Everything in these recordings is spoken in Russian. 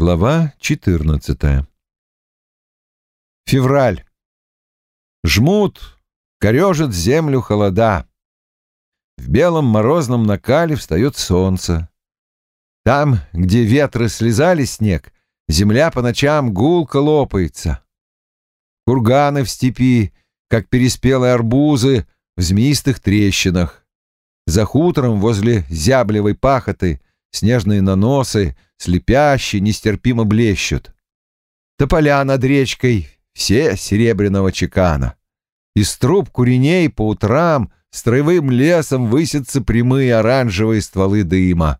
Глава 14. Февраль. Жмут, корежит землю холода. В белом морозном накале встает солнце. Там, где ветры слезали снег, земля по ночам гулко лопается. Курганы в степи, как переспелые арбузы в змеистых трещинах. За хутором возле зяблевой пахоты снежные наносы — слепяще, нестерпимо блещут. Тополя над речкой, все серебряного чекана. Из труб куреней по утрам строевым лесом высятся прямые оранжевые стволы дыма.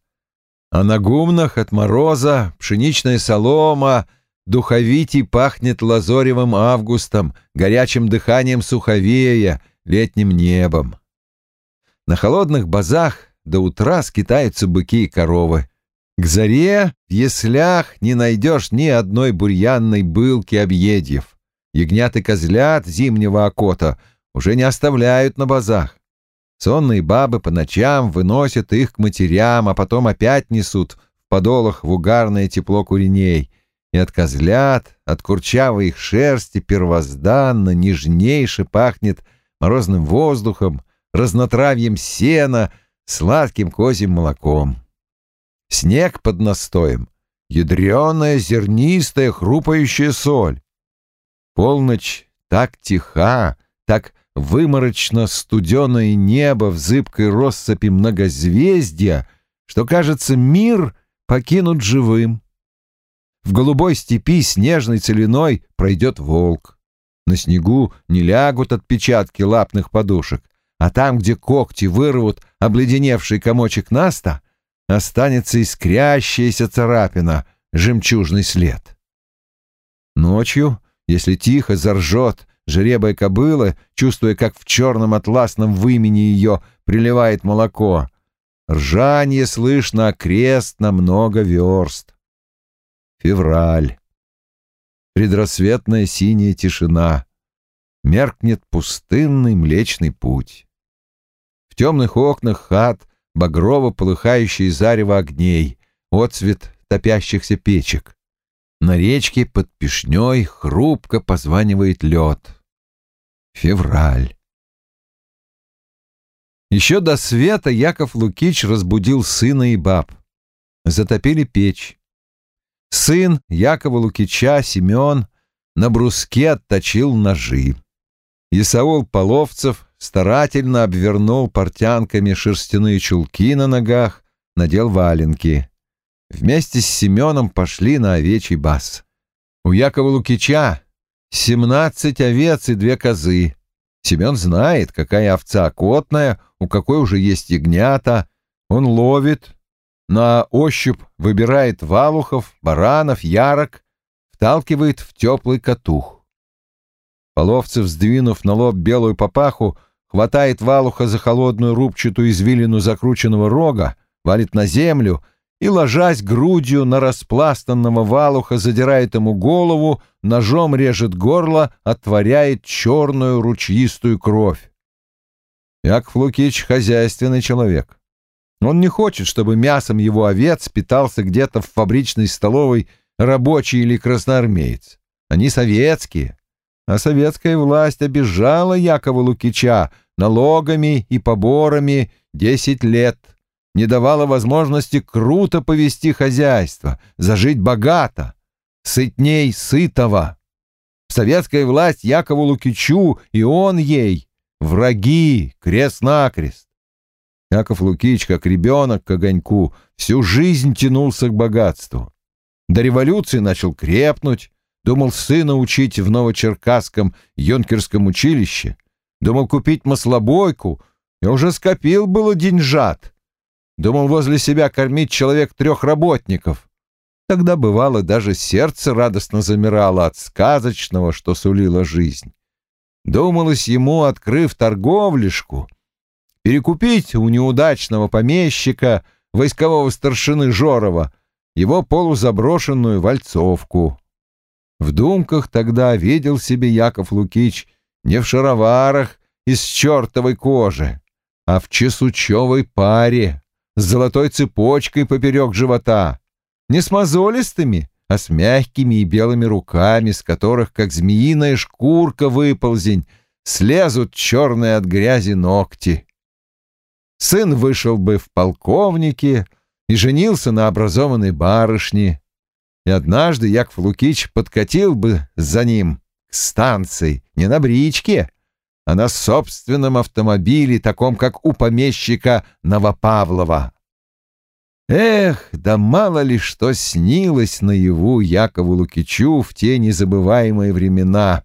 А на гумнах от мороза пшеничная солома духовитей пахнет лазоревым августом, горячим дыханием суховея, летним небом. На холодных базах до утра скитаются быки и коровы. К заре в яслях не найдешь ни одной бурьянной былки объедьев. Ягнят и козлят зимнего окота уже не оставляют на базах. Сонные бабы по ночам выносят их к матерям, а потом опять несут в подолах в угарное тепло куреней. И от козлят, от курчавой их шерсти первозданно, нежнейше пахнет морозным воздухом, разнотравьем сена, сладким козьим молоком снег под настоем, ядреная, зернистая, хрупающая соль. Полночь так тиха, так выморочно студеное небо в зыбкой россыпи многозвездия, что, кажется, мир покинут живым. В голубой степи снежной целиной пройдет волк. На снегу не лягут отпечатки лапных подушек, а там, где когти вырвут обледеневший комочек наста, останется искрящаяся царапина, жемчужный след. Ночью, если тихо заржет жеребая кобыла, чувствуя, как в черном атласном вымени ее приливает молоко, ржанье слышно окрест на много верст. Февраль. Предрассветная синяя тишина. Меркнет пустынный млечный путь. Темных окнах хат багрово полыхающее зарево огней, отцвет топящихся печек. На речке под пешней хрупко позванивает лед. Февраль. Еще до света Яков Лукич разбудил сына и баб. Затопили печь. Сын Якова Лукича, Семен, на бруске отточил ножи. Исаул Половцев старательно обвернул портянками шерстяные чулки на ногах, надел валенки. Вместе с Семеном пошли на овечий бас. У Якова Лукича семнадцать овец и две козы. Семен знает, какая овца котная, у какой уже есть ягнята. Он ловит, на ощупь выбирает валухов, баранов, ярок, вталкивает в теплый катух. Половцев, сдвинув на лоб белую папаху, хватает Валуха за холодную рубчатую извилину закрученного рога, валит на землю и, ложась грудью на распластанного Валуха, задирает ему голову, ножом режет горло, отворяет черную ручьистую кровь. Яков Лукич — хозяйственный человек. Он не хочет, чтобы мясом его овец питался где-то в фабричной столовой рабочий или красноармеец. Они советские, а советская власть обижала Якова Лукича налогами и поборами десять лет, не давала возможности круто повести хозяйство, зажить богато, сытней сытого. Советская власть Якову Лукичу и он ей враги крест-накрест. Яков Лукич, как ребенок к огоньку, всю жизнь тянулся к богатству. До революции начал крепнуть, Думал сына учить в Новочеркасском юнкерском училище. Думал купить маслобойку. Я уже скопил было деньжат. Думал возле себя кормить человек трех работников. Тогда, бывало, даже сердце радостно замирало от сказочного, что сулила жизнь. Думалось ему, открыв торговлишку, перекупить у неудачного помещика, войскового старшины Жорова, его полузаброшенную вальцовку. В думках тогда видел себе Яков Лукич не в шароварах из чертовой кожи, а в чесучевой паре с золотой цепочкой поперек живота, не с мозолистыми, а с мягкими и белыми руками, с которых, как змеиная шкурка выползень, слезут черные от грязи ногти. Сын вышел бы в полковнике и женился на образованной барышне, и однажды Яков Лукич подкатил бы за ним к станции не на бричке, а на собственном автомобиле, таком, как у помещика Новопавлова. Эх, да мало ли что снилось наяву Якову Лукичу в те незабываемые времена,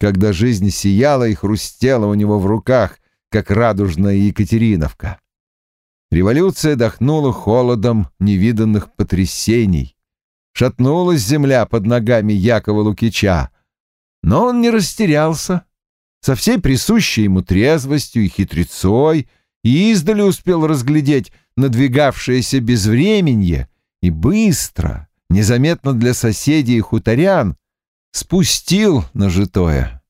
когда жизнь сияла и хрустела у него в руках, как радужная Екатериновка. Революция дохнула холодом невиданных потрясений. Шатнулась земля под ногами Якова Лукича, но он не растерялся. Со всей присущей ему трезвостью и хитрецой и издали успел разглядеть надвигавшееся безвременье и быстро, незаметно для соседей и хуторян, спустил нажитое.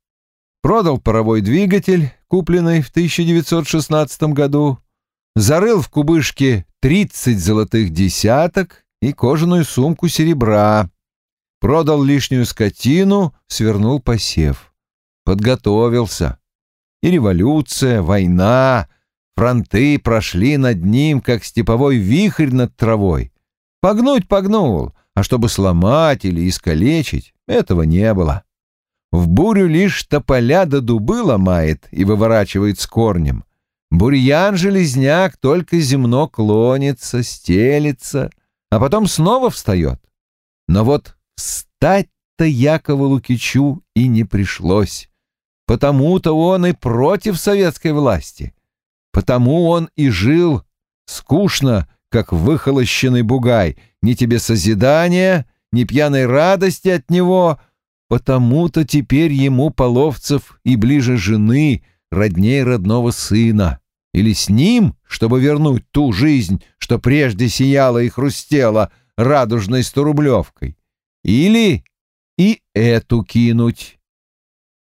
Продал паровой двигатель, купленный в 1916 году, зарыл в кубышке 30 золотых десяток и кожаную сумку серебра, продал лишнюю скотину, свернул посев. Подготовился. И революция, война, фронты прошли над ним, как степовой вихрь над травой. Погнуть погнул, а чтобы сломать или искалечить, этого не было. В бурю лишь тополя до дубы ломает и выворачивает с корнем. Бурьян-железняк только земно клонится, стелится, а потом снова встает. Но вот встать-то Якову Лукичу и не пришлось. Потому-то он и против советской власти. Потому он и жил скучно, как выхолощенный бугай. Ни тебе созидания, ни пьяной радости от него. Потому-то теперь ему, Половцев, и ближе жены, родней родного сына. Или с ним, чтобы вернуть ту жизнь, что прежде сияла и хрустела радужной сторублевкой. Или и эту кинуть.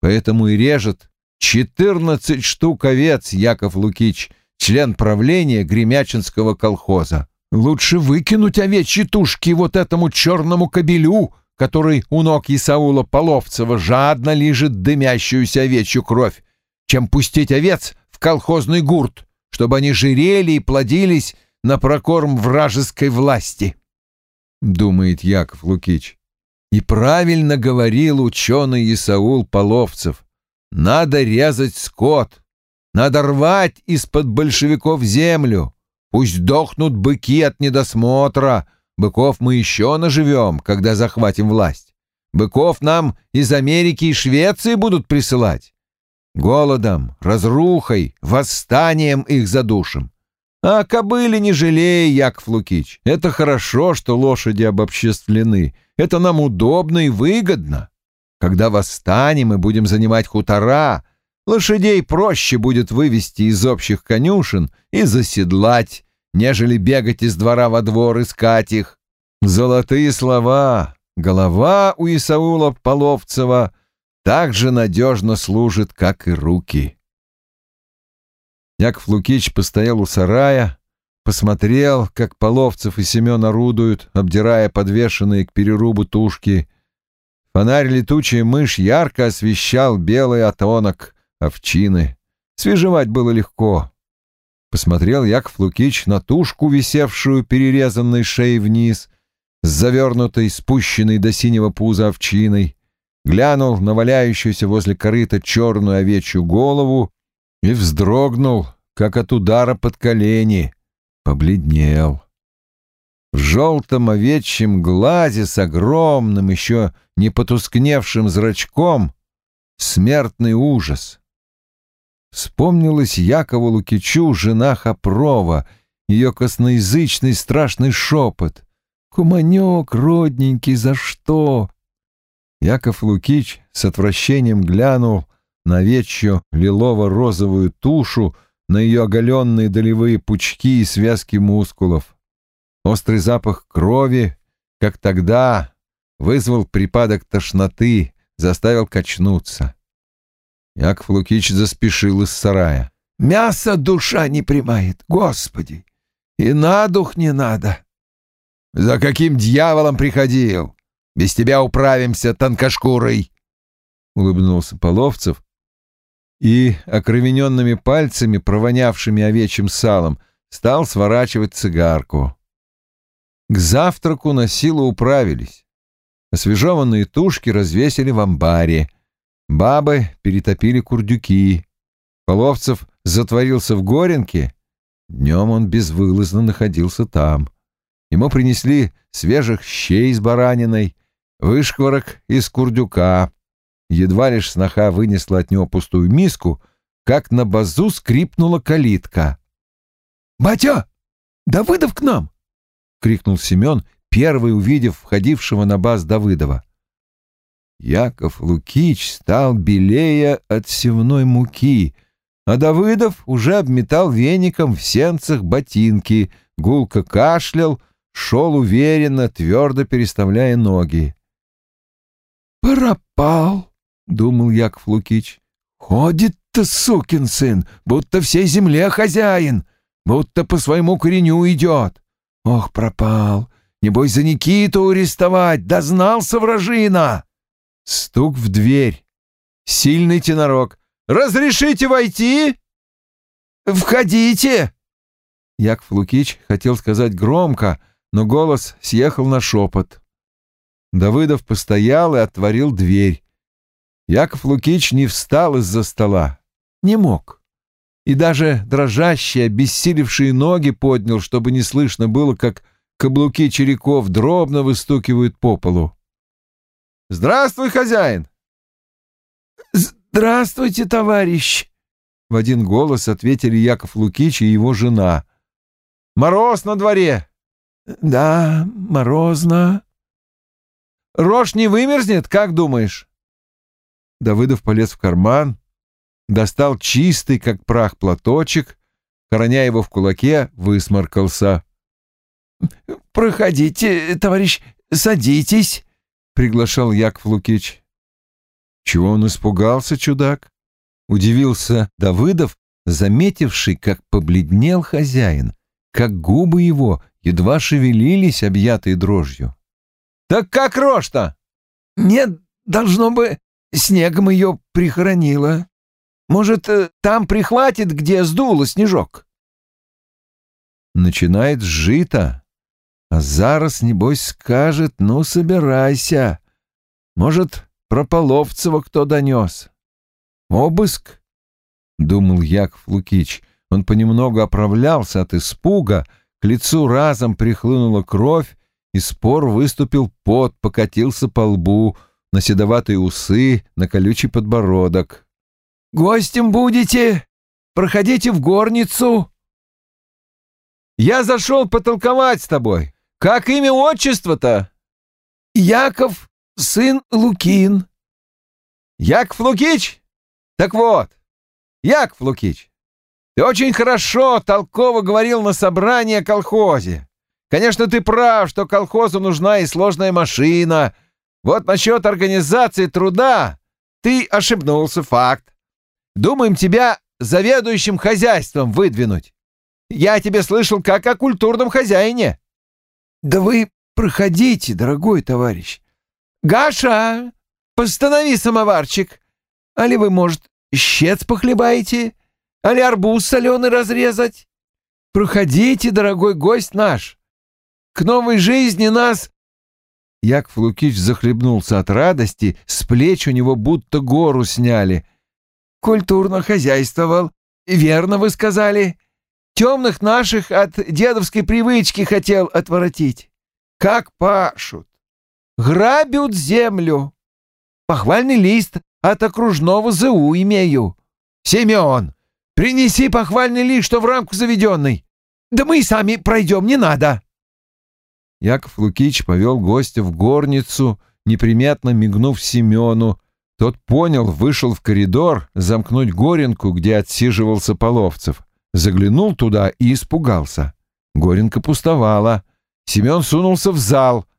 Поэтому и режет четырнадцать штук овец Яков Лукич, член правления Гремячинского колхоза. Лучше выкинуть овечьи тушки вот этому черному кобелю, который у ног Исаула Половцева жадно лижет дымящуюся овечью кровь, чем пустить овец в колхозный гурт, чтобы они жирели и плодились на прокорм вражеской власти, — думает Яков Лукич. И правильно говорил ученый Исаул Половцев. Надо резать скот, надо рвать из-под большевиков землю. Пусть дохнут быки от недосмотра. Быков мы еще наживем, когда захватим власть. Быков нам из Америки и Швеции будут присылать. Голодом, разрухой, восстанием их задушим. А кобыли не жалей, Яков Лукич. Это хорошо, что лошади обобществлены. Это нам удобно и выгодно. Когда восстанем и будем занимать хутора, лошадей проще будет вывести из общих конюшен и заседлать, нежели бегать из двора во двор искать их. Золотые слова. Голова у Исаула Половцева так же надежно служит, как и руки. Яков Лукич постоял у сарая, посмотрел, как Половцев и Семен орудуют, обдирая подвешенные к перерубу тушки. Фонарь летучая мышь ярко освещал белый отонок овчины. Свежевать было легко. Посмотрел Яков Лукич на тушку, висевшую перерезанной шеей вниз, с завернутой, спущенной до синего пуза овчиной, глянул на валяющуюся возле корыта черную овечью голову и вздрогнул, как от удара под колени, побледнел. В желтом овечьем глазе с огромным, еще не потускневшим зрачком смертный ужас. Вспомнилась Якову Лукичу жена Хопрова, ее косноязычный страшный шепот. «Куманек, родненький, за что?» Яков Лукич с отвращением глянул на вечью лилово-розовую тушу, на ее оголенные долевые пучки и связки мускулов. Острый запах крови, как тогда, вызвал припадок тошноты, заставил качнуться. Яков Лукич заспешил из сарая. «Мясо душа не примает, Господи! И на дух не надо!» «За каким дьяволом приходил? Без тебя управимся, тонкошкурой!» — улыбнулся Половцев и, окровененными пальцами, провонявшими овечьим салом, стал сворачивать цигарку. К завтраку на силу управились. Освежеванные тушки развесили в амбаре. Бабы перетопили курдюки. Половцев затворился в Горенке. Днем он безвылазно находился там. Ему принесли свежих щей с бараниной, вышкворок из курдюка. Едва лишь сноха вынесла от него пустую миску, как на базу скрипнула калитка. «Батя! Давыдов к нам!» — крикнул Семен, первый увидев входившего на баз Давыдова. Яков Лукич стал белее от севной муки, а Давыдов уже обметал веником в сенцах ботинки, гулко кашлял, шел уверенно, твердо переставляя ноги. «Пропал!» — думал Яков Лукич. «Ходит-то сукин сын, будто всей земле хозяин, будто по своему кореню идет. Ох, пропал! Небось, за Никиту арестовать, дознался вражина!» Стук в дверь. Сильный тенорок. «Разрешите войти?» «Входите!» Яков Лукич хотел сказать громко, но голос съехал на шепот. Давыдов постоял и отворил дверь. Яков Лукич не встал из-за стола. Не мог. И даже дрожащие, обессилевшие ноги поднял, чтобы не слышно было, как каблуки череков дробно выстукивают по полу. «Здравствуй, хозяин!» «Здравствуйте, товарищ!» В один голос ответили Яков Лукич и его жена. «Мороз на дворе!» «Да, морозно». «Рожь не вымерзнет, как думаешь?» Давыдов полез в карман, достал чистый, как прах, платочек, хороня его в кулаке, высморкался. «Проходите, товарищ, садитесь», — приглашал Яков Лукич. Чего он испугался, чудак? Удивился Давыдов, заметивший, как побледнел хозяин, как губы его едва шевелились, объятые дрожью. «Так как рожь-то?» «Нет, должно бы, снегом ее прихоронило. Может, э, там прихватит, где сдуло снежок?» Начинает с жита, а зараз, небось, скажет, ну, собирайся. Может, про Половцева кто донес? Обыск? Думал Яков Лукич. Он понемногу оправлялся от испуга, к лицу разом прихлынула кровь, и спор выступил пот, покатился по лбу, на седоватые усы, на колючий подбородок. «Гостем будете? Проходите в горницу!» «Я зашел потолковать с тобой. Как имя отчество-то?» «Яков сын Лукин. Яков Лукич? Так вот, Яков Лукич, ты очень хорошо, толково говорил на собрании о колхозе. Конечно, ты прав, что колхозу нужна и сложная машина. Вот насчет организации труда ты ошибнулся, факт. Думаем тебя заведующим хозяйством выдвинуть. Я тебе слышал как о культурном хозяине. Да вы проходите, дорогой товарищ. «Гаша, постанови самоварчик. Али вы, может, щец похлебаете? Али арбуз соленый разрезать? Проходите, дорогой гость наш. К новой жизни нас...» Яков Лукич захлебнулся от радости, с плеч у него будто гору сняли. «Культурно хозяйствовал. Верно вы сказали. Темных наших от дедовской привычки хотел отворотить. Как пашут грабят землю. Похвальный лист от окружного ЗУ имею. Семен, принеси похвальный лист, что в рамку заведенный. Да мы и сами пройдем, не надо. Яков Лукич повел гостя в горницу, неприметно мигнув Семену. Тот понял, вышел в коридор замкнуть горенку, где отсиживался Половцев. Заглянул туда и испугался. Горенка пустовала. Семен сунулся в зал —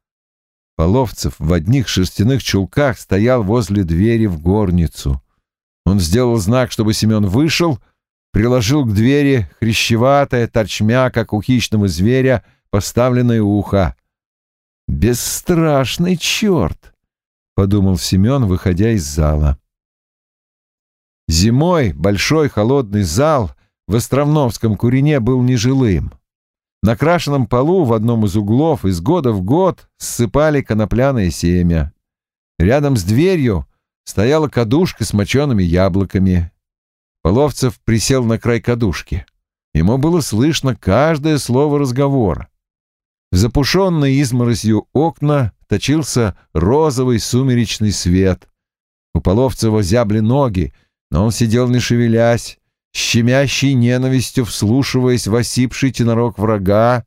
Половцев в одних шерстяных чулках стоял возле двери в горницу. Он сделал знак, чтобы Семен вышел, приложил к двери хрящеватое, торчмя, как у хищного зверя, поставленное ухо. Бесстрашный черт, — подумал Семен, выходя из зала. Зимой большой холодный зал в Островновском курине был нежилым. На крашенном полу в одном из углов из года в год ссыпали конопляное семя. Рядом с дверью стояла кадушка с мочеными яблоками. Половцев присел на край кадушки. Ему было слышно каждое слово разговора. В запушенные изморозью окна точился розовый сумеречный свет. У Половцева зябли ноги, но он сидел не шевелясь, щемящей ненавистью вслушиваясь в осипший тенорок врага,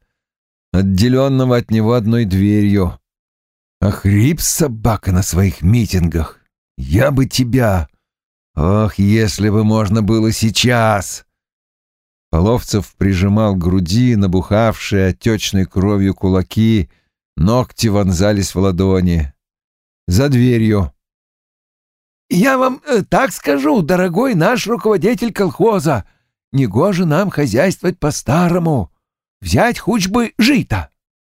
отделенного от него одной дверью. «Охрип собака на своих митингах! Я бы тебя! Ох, если бы можно было сейчас!» Половцев прижимал к груди набухавшие отечной кровью кулаки, ногти вонзались в ладони. За дверью. «Я вам э, так скажу, дорогой наш руководитель колхоза, негоже нам хозяйствовать по-старому. Взять хоть бы жито,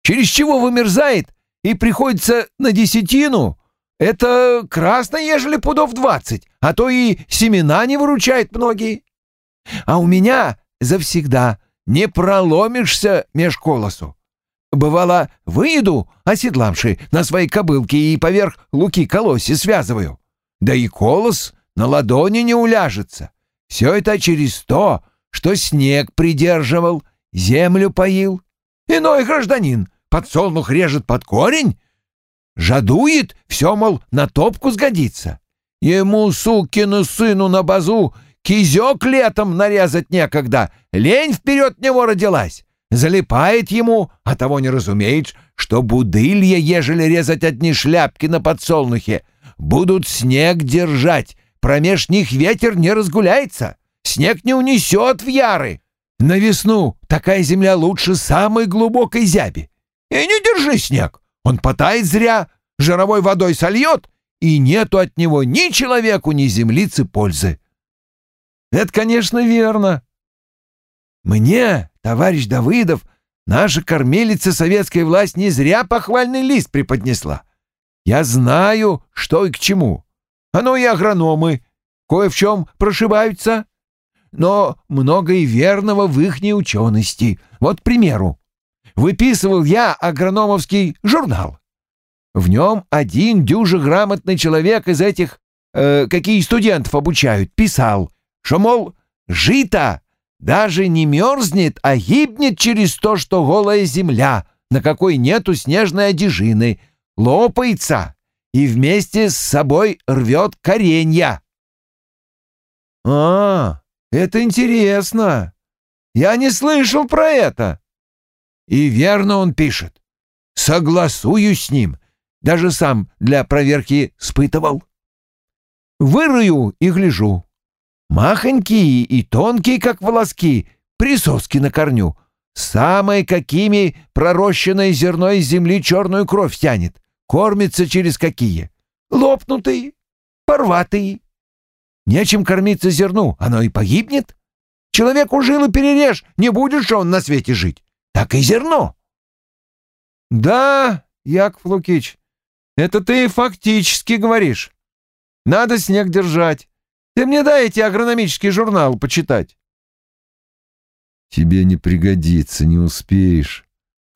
через чего вымерзает и приходится на десятину. Это красно, ежели пудов двадцать, а то и семена не выручает многие. А у меня завсегда не проломишься меж колосу. Бывало, выйду, оседламши на своей кобылке и поверх луки колоси связываю. Да и колос на ладони не уляжется. Все это через то, что снег придерживал, землю поил. Иной гражданин подсолнух режет под корень, жадует, все, мол, на топку сгодится. Ему, сукину сыну, на базу Кизек летом нарезать некогда, лень вперед него родилась. Залипает ему, а того не разумеет, что будылья, ежели резать одни шляпки на подсолнухе, будут снег держать, промеж них ветер не разгуляется, снег не унесет в яры. На весну такая земля лучше самой глубокой зяби. И не держи снег, он потает зря, жировой водой сольет, и нету от него ни человеку, ни землицы пользы. Это, конечно, верно. Мне, товарищ Давыдов, наша кормилица советская власть не зря похвальный лист преподнесла. Я знаю, что и к чему. Оно и агрономы кое в чем прошибаются. Но много и верного в ихней учености. Вот, к примеру, выписывал я агрономовский журнал. В нем один дюже грамотный человек из этих, э, какие студентов обучают, писал — что, мол, жито даже не мерзнет, а гибнет через то, что голая земля, на какой нету снежной одежины, лопается и вместе с собой рвет коренья. «А, это интересно. Я не слышал про это». И верно он пишет. Согласуюсь с ним. Даже сам для проверки спытывал. Вырую и гляжу. Махонькие и тонкие, как волоски, присоски на корню. Самые какими пророщенное зерно из земли черную кровь тянет. Кормится через какие? Лопнутые, порватые. Нечем кормиться зерну, оно и погибнет. Человеку жилу перережь, не будет же он на свете жить. Так и зерно. Да, Яков Лукич, это ты фактически говоришь. Надо снег держать. Ты мне дай эти агрономические журналы почитать. Тебе не пригодится, не успеешь.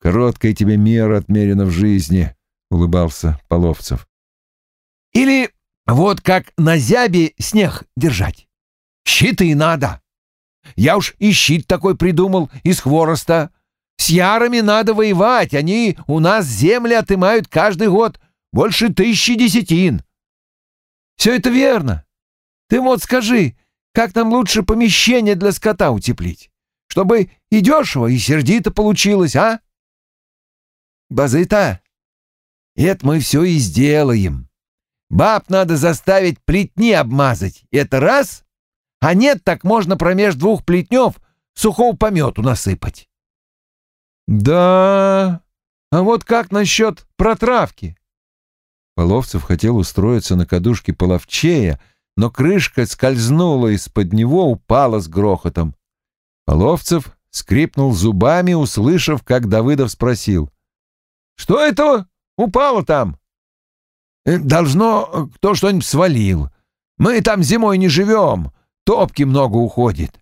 Короткая тебе мера отмерена в жизни, — улыбался Половцев. Или вот как на зябе снег держать. Щиты надо. Я уж и щит такой придумал из хвороста. С ярами надо воевать, они у нас земли отымают каждый год больше тысячи десятин. Все это верно. Ты вот скажи, как нам лучше помещение для скота утеплить, чтобы и дешево, и сердито получилось, а? Базыта, это мы все и сделаем. Баб надо заставить плетни обмазать, это раз, а нет, так можно промеж двух плетнев сухого помету насыпать. Да, а вот как насчет протравки? Половцев хотел устроиться на кадушке половчея, но крышка скользнула из-под него, упала с грохотом. Половцев скрипнул зубами, услышав, как Давыдов спросил. «Что это упало там. Э, должно, кто что-нибудь свалил. Мы там зимой не живем, топки много уходит.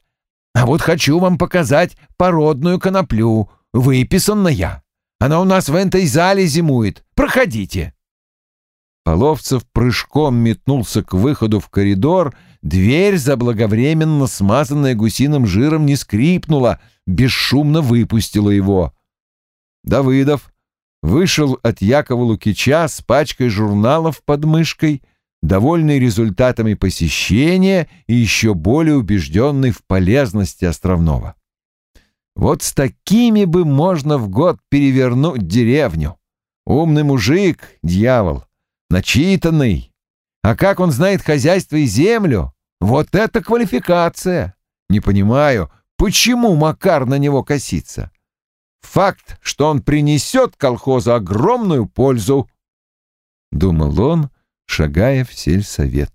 А вот хочу вам показать породную коноплю, выписанная. Она у нас в этой зале зимует. Проходите. Половцев прыжком метнулся к выходу в коридор, дверь, заблаговременно смазанная гусиным жиром, не скрипнула, бесшумно выпустила его. Давыдов вышел от Якова Лукича с пачкой журналов под мышкой, довольный результатами посещения и еще более убежденный в полезности Островного. Вот с такими бы можно в год перевернуть деревню. Умный мужик, дьявол, начитанный. А как он знает хозяйство и землю? Вот это квалификация! Не понимаю, почему Макар на него косится? Факт, что он принесет колхозу огромную пользу, — думал он, шагая в сельсовет.